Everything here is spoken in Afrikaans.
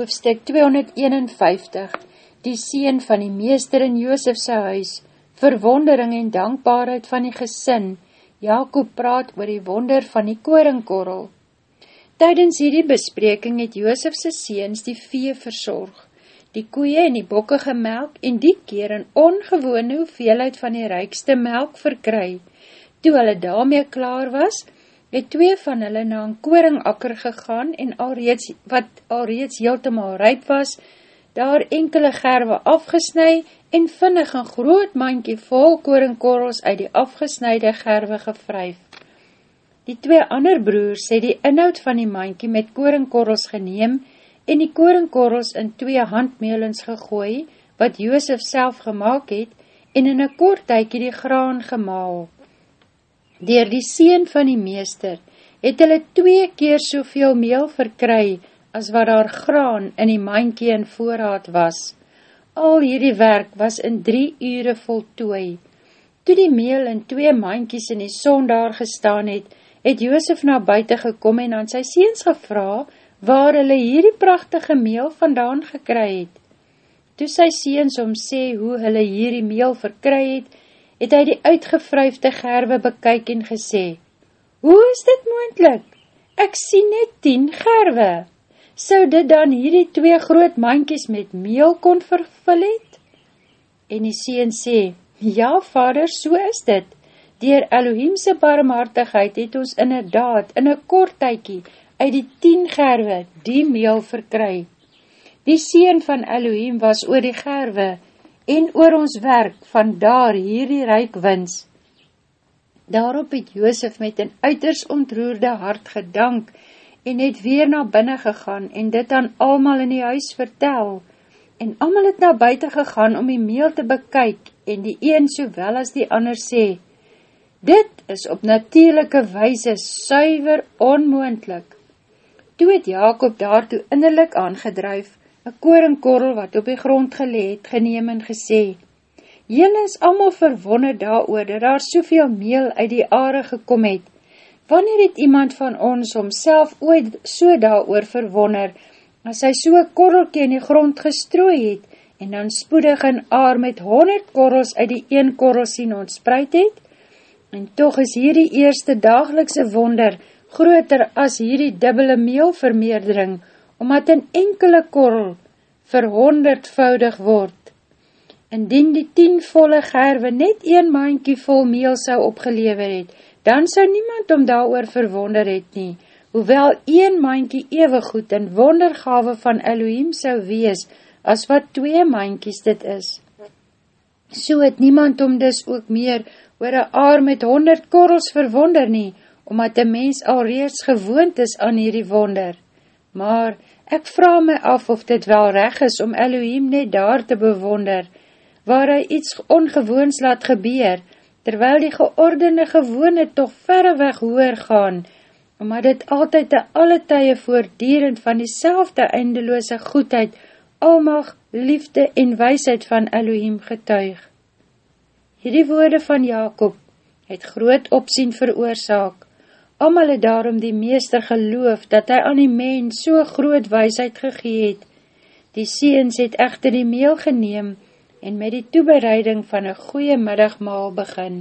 Hoofstuk 251 Die sien van die meester in Joosefse huis Verwondering en dankbaarheid van die gesin Jacob praat oor die wonder van die koringkorrel Tydens hierdie bespreking het Joosefse seens die vee verzorg die koeie en die bokke gemelk en die keer in ongewone hoeveelheid van die rijkste melk verkry. Toe hulle daarmee klaar was, het twee van hulle na een koringakker gegaan en alreeds, wat alreeds heeltemaal ryp was, daar enkele gerwe afgesnui en vinnig een groot mankie vol koringkorrels uit die afgesnuide gerwe gevryf. Die twee ander broers het die inhoud van die mankie met koringkorrels geneem en die koringkorrels in twee handmelens gegooi, wat Joosef self gemaakt het, en in een kort tykie die graan gemaal. Door die seen van die meester het hulle twee keer soveel meel verkry as wat daar graan in die mankie in voorraad was. Al hierdie werk was in drie ure voltooi. Toe die meel in twee mankies in die son daar gestaan het, het Joosef na buiten gekom en aan sy seens gevra waar hulle hierdie prachtige meel vandaan gekry het. Toe sy seens om sê hoe hulle hierdie meel verkry het, het hy die uitgevryfde gerwe bekyk en gesê, Hoe is dit moendlik? Ek sien net tien gerwe. Sou dit dan hierdie twee groot mankies met meel kon vervul het? En die sien sê, Ja, vader, so is dit. Dier Elohimse barmhartigheid het ons inderdaad in een kort tykie uit die tien gerwe die meel verkry. Die sien van Elohim was oor die gerwe, en oor ons werk van daar hierdie ryk wins. Daarop het Joosef met een uiters ontroerde hart gedank en het weer na binnen gegaan en dit aan almal in die huis vertel. En almal het na buiten gegaan om die meel te bekyk en die een sowel as die ander sê, Dit is op natuurlijke wijze suiver onmoendlik. Toe het Jacob daartoe innerlik aangedruif een koringkorrel wat op die grond geleed, geneem en gesê, Jylle is allemaal verwonne daar oor, dat daar soveel meel uit die aarde gekom het. Wanneer het iemand van ons homself ooit so daar oor verwonner, as hy so een korrelkie in die grond gestrooi het, en dan spoedig een aar met honderd korrels uit die een korrel sien ontspreid het? En toch is hierdie eerste dagelikse wonder groter as hierdie dubbele meelvermeerdering, omdat een enkele korrel verhonderdvoudig word. Indien die tien volle gerwe net een maankie vol meel sou opgelever het, dan sou niemand om daar oor verwonder het nie, hoewel een maankie ewe goed en wondergave van Elohim sou wees, as wat twee maankies dit is. So het niemand om dus ook meer oor een aar met honderd korrels verwonder nie, omdat die mens al reeds gewoond is aan hierdie wonder. Maar, Ek vraag my af of dit wel reg is om Elohim net daar te bewonder, waar hy iets ongewoons laat gebeur, terwyl die geordende gewone toch verreweg hoer gaan, omdat dit altyd te alle tye voordierend van die selfde eindeloose goedheid, almag, liefde en wysheid van Elohim getuig. Hierdie woorde van Jacob het groot opsien veroorzaak, Amal het daarom die meester geloof, dat hy aan die mens so groot weisheid gegeet. Die seens het echter die meel geneem en met die toebereiding van een goeie middagmaal begin.